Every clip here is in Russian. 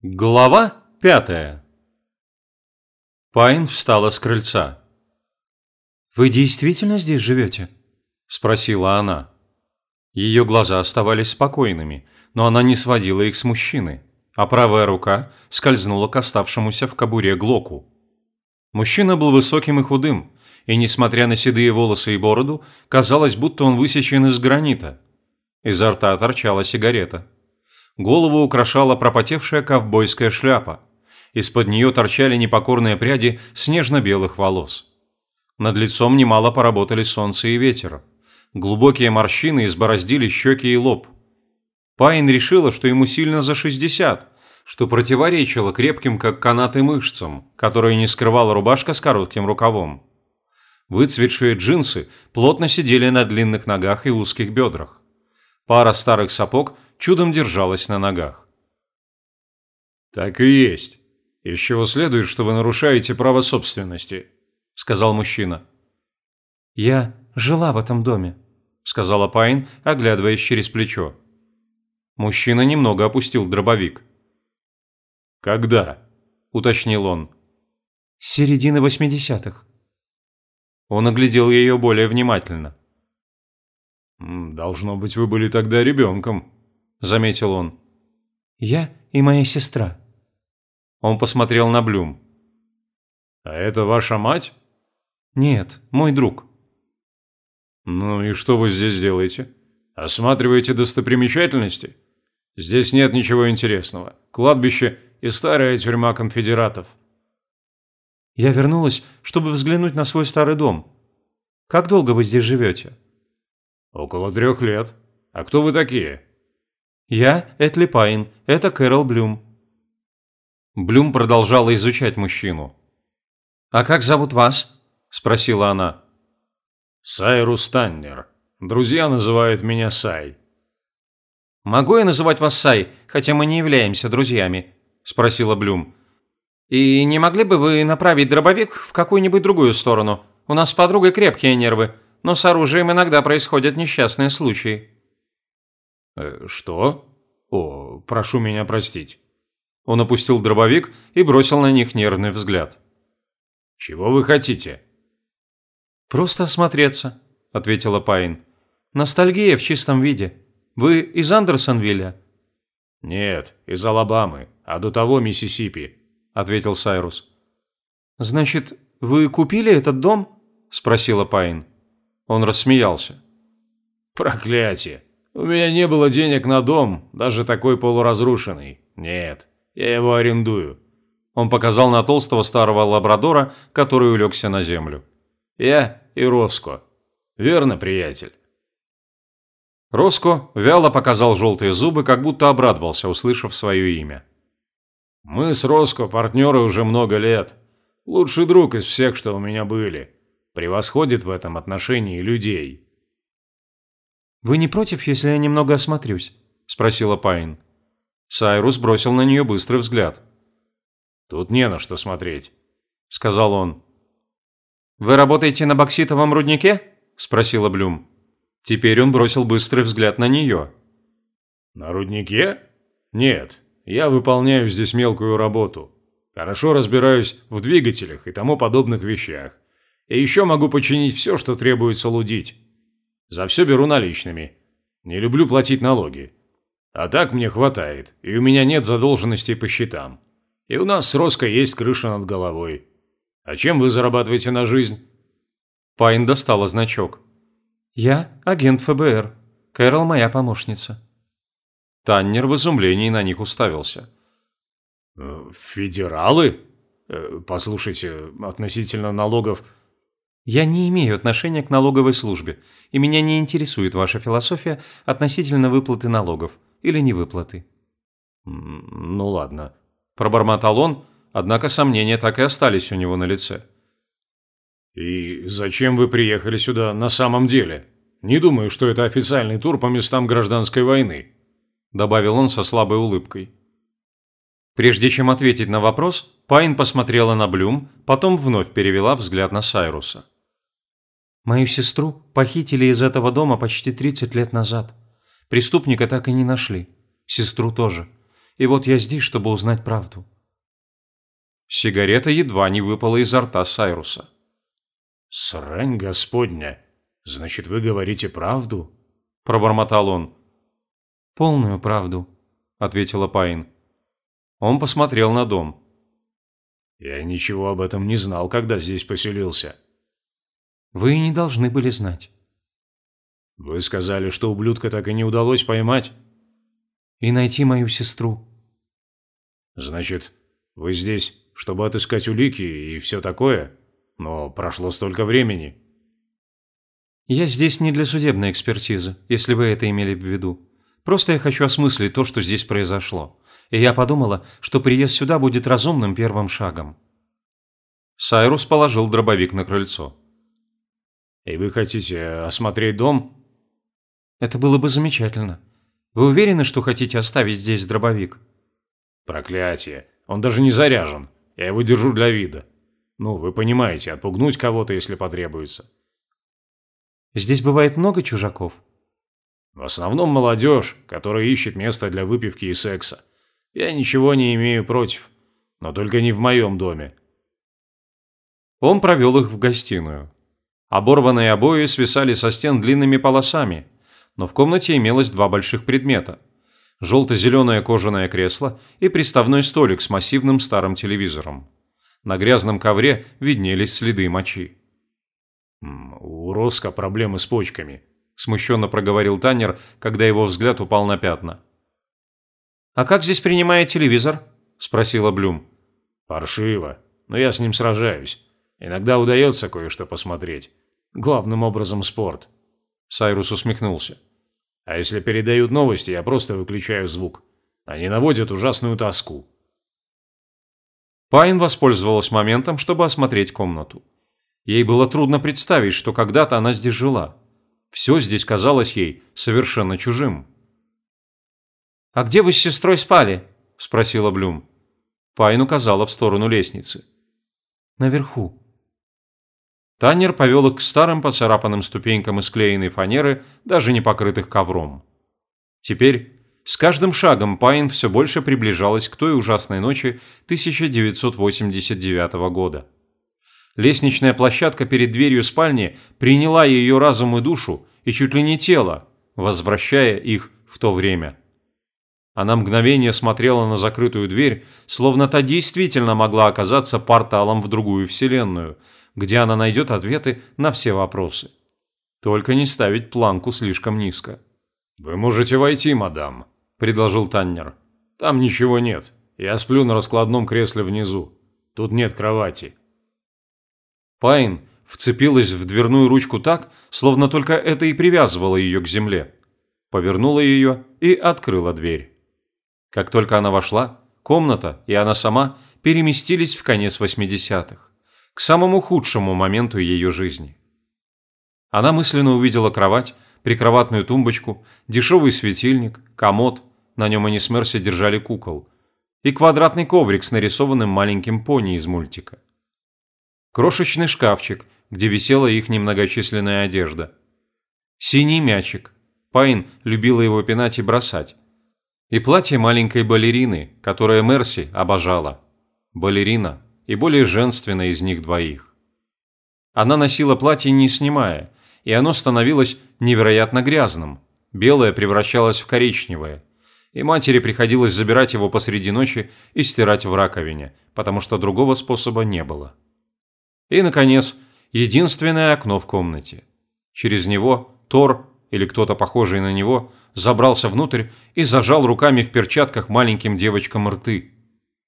Глава пятая Пайн встала с крыльца. «Вы действительно здесь живете?» – спросила она. Ее глаза оставались спокойными, но она не сводила их с мужчины, а правая рука скользнула к оставшемуся в кобуре Глоку. Мужчина был высоким и худым, и, несмотря на седые волосы и бороду, казалось, будто он высечен из гранита. Изо рта торчала сигарета. Голову украшала пропотевшая ковбойская шляпа. Из-под нее торчали непокорные пряди снежно-белых волос. Над лицом немало поработали солнце и ветер. Глубокие морщины избороздили щеки и лоб. Пайн решила, что ему сильно за 60, что противоречило крепким, как канаты, мышцам, которые не скрывала рубашка с коротким рукавом. Выцветшие джинсы плотно сидели на длинных ногах и узких бедрах. Пара старых сапог – чудом держалась на ногах. «Так и есть. Из чего следует, что вы нарушаете право собственности», – сказал мужчина. «Я жила в этом доме», – сказала Пайн, оглядываясь через плечо. Мужчина немного опустил дробовик. «Когда?» – уточнил он. «С середины восьмидесятых». Он оглядел ее более внимательно. «Должно быть, вы были тогда ребенком», – заметил он. «Я и моя сестра». Он посмотрел на Блюм. «А это ваша мать?» «Нет, мой друг». «Ну и что вы здесь делаете? Осматриваете достопримечательности? Здесь нет ничего интересного. Кладбище и старая тюрьма конфедератов». «Я вернулась, чтобы взглянуть на свой старый дом. Как долго вы здесь живете?» «Около трех лет. А кто вы такие?» «Я Этли Пайн, это Кэрол Блюм». Блюм продолжала изучать мужчину. «А как зовут вас?» – спросила она. «Сайрус Таннер. Друзья называют меня Сай». «Могу я называть вас Сай, хотя мы не являемся друзьями?» – спросила Блюм. «И не могли бы вы направить дробовик в какую-нибудь другую сторону? У нас с подругой крепкие нервы, но с оружием иногда происходят несчастные случаи». «Э, «Что? О, прошу меня простить». Он опустил дробовик и бросил на них нервный взгляд. «Чего вы хотите?» «Просто осмотреться», – ответила Пайн. «Ностальгия в чистом виде. Вы из Андерсонвилля?» «Нет, из Алабамы, а до того Миссисипи», – ответил Сайрус. «Значит, вы купили этот дом?» – спросила Пайн. Он рассмеялся. «Проклятие! У меня не было денег на дом, даже такой полуразрушенный. Нет, я его арендую. Он показал на толстого старого лабрадора, который улегся на землю. Я и Роско. Верно, приятель? Роско вяло показал желтые зубы, как будто обрадовался, услышав свое имя. Мы с Роско партнеры уже много лет. Лучший друг из всех, что у меня были. Превосходит в этом отношении людей. «Вы не против, если я немного осмотрюсь?» – спросила Пайн. Сайрус бросил на нее быстрый взгляд. «Тут не на что смотреть», – сказал он. «Вы работаете на бокситовом руднике?» – спросила Блюм. Теперь он бросил быстрый взгляд на нее. «На руднике? Нет, я выполняю здесь мелкую работу. Хорошо разбираюсь в двигателях и тому подобных вещах. И еще могу починить все, что требуется лудить. За все беру наличными. Не люблю платить налоги. А так мне хватает, и у меня нет задолженностей по счетам. И у нас с Роской есть крыша над головой. А чем вы зарабатываете на жизнь?» Пайн достала значок. «Я агент ФБР. Кэрол моя помощница». Таннер в изумлении на них уставился. «Э, «Федералы? Э, послушайте, относительно налогов я не имею отношения к налоговой службе, и меня не интересует ваша философия относительно выплаты налогов или невыплаты». «Ну ладно», – пробормотал он, однако сомнения так и остались у него на лице. «И зачем вы приехали сюда на самом деле? Не думаю, что это официальный тур по местам гражданской войны», – добавил он со слабой улыбкой. Прежде чем ответить на вопрос, Пайн посмотрела на Блюм, потом вновь перевела взгляд на Сайруса. Мою сестру похитили из этого дома почти 30 лет назад. Преступника так и не нашли. Сестру тоже. И вот я здесь, чтобы узнать правду». Сигарета едва не выпала изо рта Сайруса. «Срань господня! Значит, вы говорите правду?» – пробормотал он. «Полную правду», – ответила Пайн. Он посмотрел на дом. «Я ничего об этом не знал, когда здесь поселился». «Вы не должны были знать». «Вы сказали, что ублюдка так и не удалось поймать?» «И найти мою сестру». «Значит, вы здесь, чтобы отыскать улики и все такое?» Но прошло столько времени. Я здесь не для судебной экспертизы, если вы это имели в виду. Просто я хочу осмыслить то, что здесь произошло. И я подумала, что приезд сюда будет разумным первым шагом. Сайрус положил дробовик на крыльцо. «И вы хотите осмотреть дом?» «Это было бы замечательно. Вы уверены, что хотите оставить здесь дробовик?» «Проклятие! Он даже не заряжен. Я его держу для вида. Ну, вы понимаете, отпугнуть кого-то, если потребуется. Здесь бывает много чужаков? В основном молодежь, которая ищет место для выпивки и секса. Я ничего не имею против, но только не в моем доме. Он провел их в гостиную. Оборванные обои свисали со стен длинными полосами, но в комнате имелось два больших предмета. Желто-зеленое кожаное кресло и приставной столик с массивным старым телевизором. На грязном ковре виднелись следы мочи. «У Роско проблемы с почками», – смущенно проговорил Таннер, когда его взгляд упал на пятна. «А как здесь принимает телевизор?» – спросила Блюм. «Паршиво, но я с ним сражаюсь. Иногда удается кое-что посмотреть. Главным образом спорт». Сайрус усмехнулся. «А если передают новости, я просто выключаю звук. Они наводят ужасную тоску. Пайн воспользовалась моментом, чтобы осмотреть комнату. Ей было трудно представить, что когда-то она здесь жила. Все здесь казалось ей совершенно чужим. «А где вы с сестрой спали?» – спросила Блюм. Пайн указала в сторону лестницы. «Наверху». Таннер повел их к старым поцарапанным ступенькам из клеенной фанеры, даже не покрытых ковром. Теперь с каждым шагом Пайн все больше приближалась к той ужасной ночи 1989 года. Лестничная площадка перед дверью спальни приняла ее разум и душу и чуть ли не тело, возвращая их в то время. Она мгновение смотрела на закрытую дверь, словно та действительно могла оказаться порталом в другую вселенную, где она найдет ответы на все вопросы. Только не ставить планку слишком низко. «Вы можете войти, мадам», – предложил Таннер. «Там ничего нет. Я сплю на раскладном кресле внизу. Тут нет кровати». Пайн вцепилась в дверную ручку так, словно только это и привязывало ее к земле. Повернула ее и открыла дверь. Как только она вошла, комната и она сама переместились в конец 80-х, к самому худшему моменту ее жизни. Она мысленно увидела кровать, прикроватную тумбочку, дешевый светильник, комод, на нем они с Мерси держали кукол, и квадратный коврик с нарисованным маленьким пони из мультика. Крошечный шкафчик, где висела их немногочисленная одежда. Синий мячик. Пайн любила его пинать и бросать. И платье маленькой балерины, которое Мерси обожала. Балерина и более женственная из них двоих. Она носила платье не снимая, и оно становилось невероятно грязным. Белое превращалось в коричневое и матери приходилось забирать его посреди ночи и стирать в раковине, потому что другого способа не было. И, наконец, единственное окно в комнате. Через него Тор, или кто-то похожий на него, забрался внутрь и зажал руками в перчатках маленьким девочкам рты.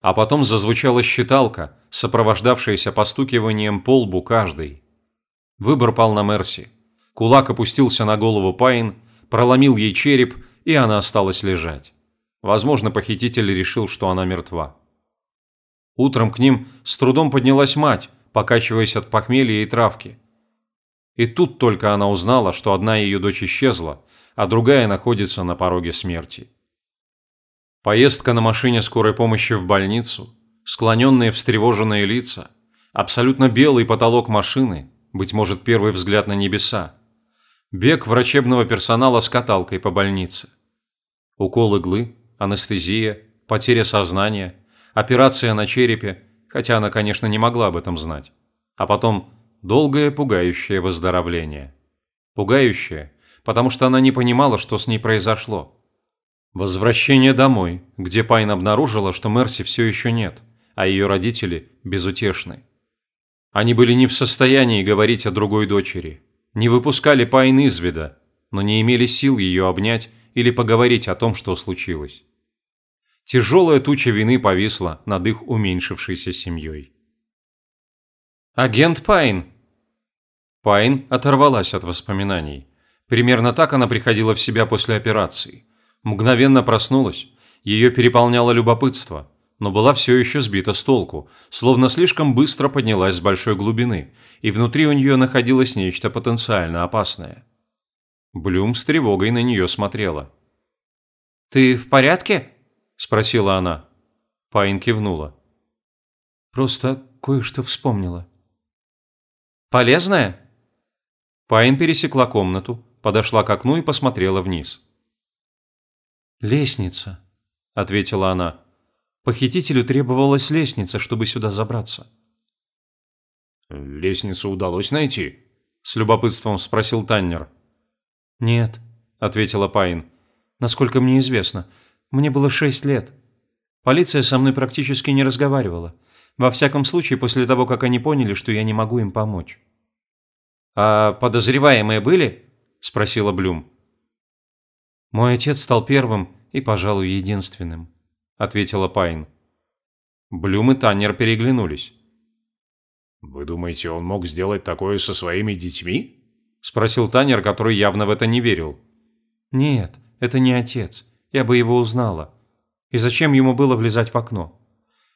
А потом зазвучала считалка, сопровождавшаяся постукиванием по лбу каждой. Выбор пал на Мерси. Кулак опустился на голову Пайн, проломил ей череп – и она осталась лежать. Возможно, похититель решил, что она мертва. Утром к ним с трудом поднялась мать, покачиваясь от похмелья и травки. И тут только она узнала, что одна ее дочь исчезла, а другая находится на пороге смерти. Поездка на машине скорой помощи в больницу, склоненные встревоженные лица, абсолютно белый потолок машины, быть может, первый взгляд на небеса, Бег врачебного персонала с каталкой по больнице. Укол иглы, анестезия, потеря сознания, операция на черепе, хотя она, конечно, не могла об этом знать. А потом долгое пугающее выздоровление. Пугающее, потому что она не понимала, что с ней произошло. Возвращение домой, где Пайн обнаружила, что Мерси все еще нет, а ее родители безутешны. Они были не в состоянии говорить о другой дочери, не выпускали Пайн из вида, но не имели сил ее обнять или поговорить о том, что случилось. Тяжелая туча вины повисла над их уменьшившейся семьей. «Агент Пайн!» Пайн оторвалась от воспоминаний. Примерно так она приходила в себя после операции. Мгновенно проснулась, ее переполняло любопытство, но была все еще сбита с толку, словно слишком быстро поднялась с большой глубины, и внутри у нее находилось нечто потенциально опасное. Блюм с тревогой на нее смотрела. «Ты в порядке?» – спросила она. Пайн кивнула. «Просто кое-что вспомнила». «Полезное?» Пайн пересекла комнату, подошла к окну и посмотрела вниз. «Лестница», – ответила она. «Похитителю требовалась лестница, чтобы сюда забраться». «Лестницу удалось найти?» – с любопытством спросил Таннер. «Нет», – ответила Пайн. «Насколько мне известно, мне было шесть лет. Полиция со мной практически не разговаривала. Во всяком случае, после того, как они поняли, что я не могу им помочь. «А подозреваемые были?» – спросила Блюм. «Мой отец стал первым и, пожалуй, единственным», – ответила Пайн. Блюм и Таннер переглянулись. «Вы думаете, он мог сделать такое со своими детьми?» – спросил Таннер, который явно в это не верил. «Нет, это не отец. Я бы его узнала. И зачем ему было влезать в окно?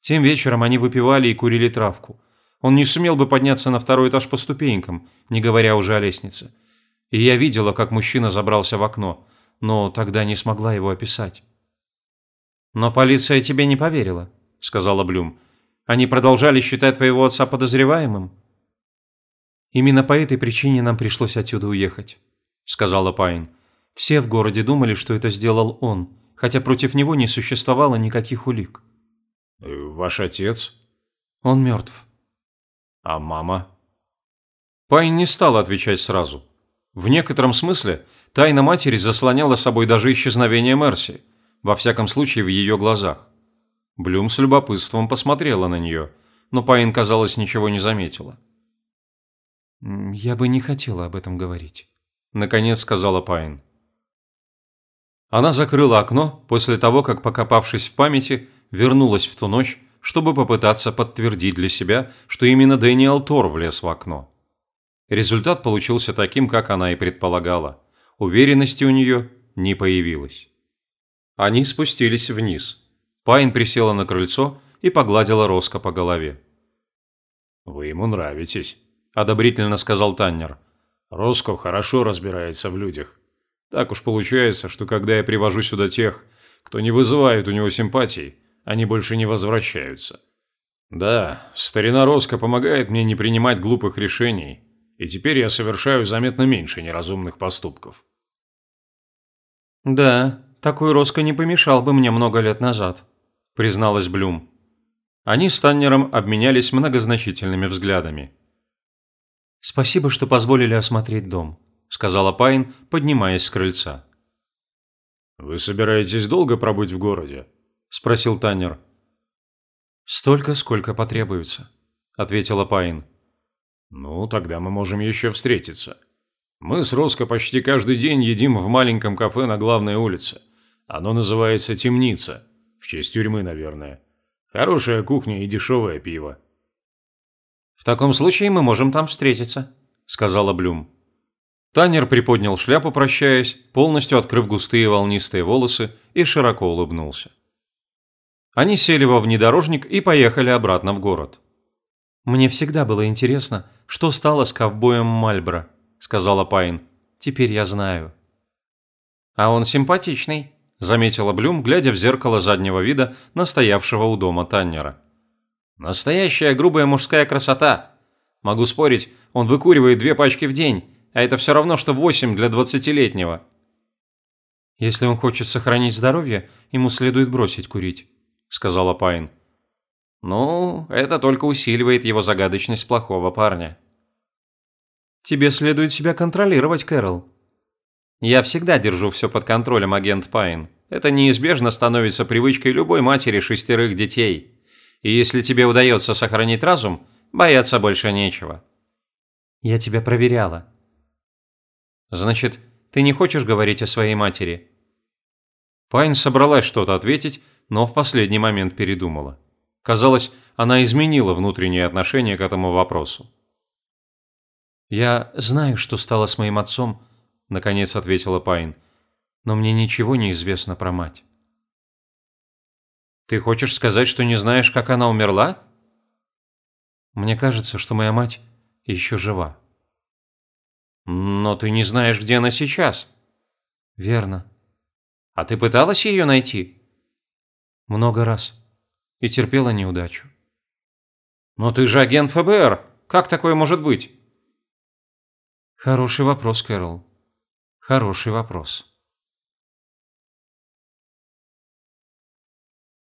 Тем вечером они выпивали и курили травку. Он не сумел бы подняться на второй этаж по ступенькам, не говоря уже о лестнице. И я видела, как мужчина забрался в окно, но тогда не смогла его описать. «Но полиция тебе не поверила», – сказала Блюм. «Они продолжали считать твоего отца подозреваемым?» «Именно по этой причине нам пришлось отсюда уехать», – сказала Пайн. «Все в городе думали, что это сделал он, хотя против него не существовало никаких улик». Э, «Ваш отец?» «Он мертв». «А мама?» Пайн не стал отвечать сразу. В некотором смысле тайна матери заслоняла собой даже исчезновение Мерси, во всяком случае в ее глазах. Блюм с любопытством посмотрела на нее, но Пайн, казалось, ничего не заметила. «Я бы не хотела об этом говорить», – наконец сказала Пайн. Она закрыла окно после того, как, покопавшись в памяти, вернулась в ту ночь, чтобы попытаться подтвердить для себя, что именно Дэниел Тор влез в окно. Результат получился таким, как она и предполагала. Уверенности у нее не появилось. Они спустились вниз. Пайн присела на крыльцо и погладила Роско по голове. «Вы ему нравитесь», – одобрительно сказал Таннер. «Роско хорошо разбирается в людях. Так уж получается, что когда я привожу сюда тех, кто не вызывает у него симпатий, они больше не возвращаются. Да, старина Роско помогает мне не принимать глупых решений, и теперь я совершаю заметно меньше неразумных поступков. «Да, такой Роско не помешал бы мне много лет назад», – призналась Блюм. Они с Таннером обменялись многозначительными взглядами. «Спасибо, что позволили осмотреть дом», – сказала Пайн, поднимаясь с крыльца. «Вы собираетесь долго пробыть в городе?» – спросил Таннер. «Столько, сколько потребуется», – ответила Пайн. «Ну, тогда мы можем еще встретиться. Мы с Роско почти каждый день едим в маленьком кафе на главной улице. Оно называется «Темница». В честь тюрьмы, наверное. Хорошая кухня и дешевое пиво». «В таком случае мы можем там встретиться», – сказала Блюм. Таннер приподнял шляпу, прощаясь, полностью открыв густые волнистые волосы и широко улыбнулся. Они сели во внедорожник и поехали обратно в город. «Мне всегда было интересно, что стало с ковбоем Мальбро», – сказала Пайн. «Теперь я знаю». «А он симпатичный», – заметила Блюм, глядя в зеркало заднего вида настоявшего у дома Таннера. «Настоящая грубая мужская красота. Могу спорить, он выкуривает две пачки в день, а это все равно, что восемь для двадцатилетнего». «Если он хочет сохранить здоровье, ему следует бросить курить», – сказала Пайн. «Ну, это только усиливает его загадочность плохого парня». «Тебе следует себя контролировать, Кэрол». «Я всегда держу все под контролем, агент Пайн. Это неизбежно становится привычкой любой матери шестерых детей. И если тебе удается сохранить разум, бояться больше нечего». «Я тебя проверяла». «Значит, ты не хочешь говорить о своей матери?» Пайн собралась что-то ответить, но в последний момент передумала. Казалось, она изменила внутреннее отношение к этому вопросу. «Я знаю, что стало с моим отцом», – наконец ответила Пайн, – «но мне ничего не известно про мать». «Ты хочешь сказать, что не знаешь, как она умерла?» «Мне кажется, что моя мать еще жива». «Но ты не знаешь, где она сейчас». «Верно». «А ты пыталась ее найти?» «Много раз. И терпела неудачу». «Но ты же агент ФБР. Как такое может быть?» «Хороший вопрос, Кэрол. Хороший вопрос».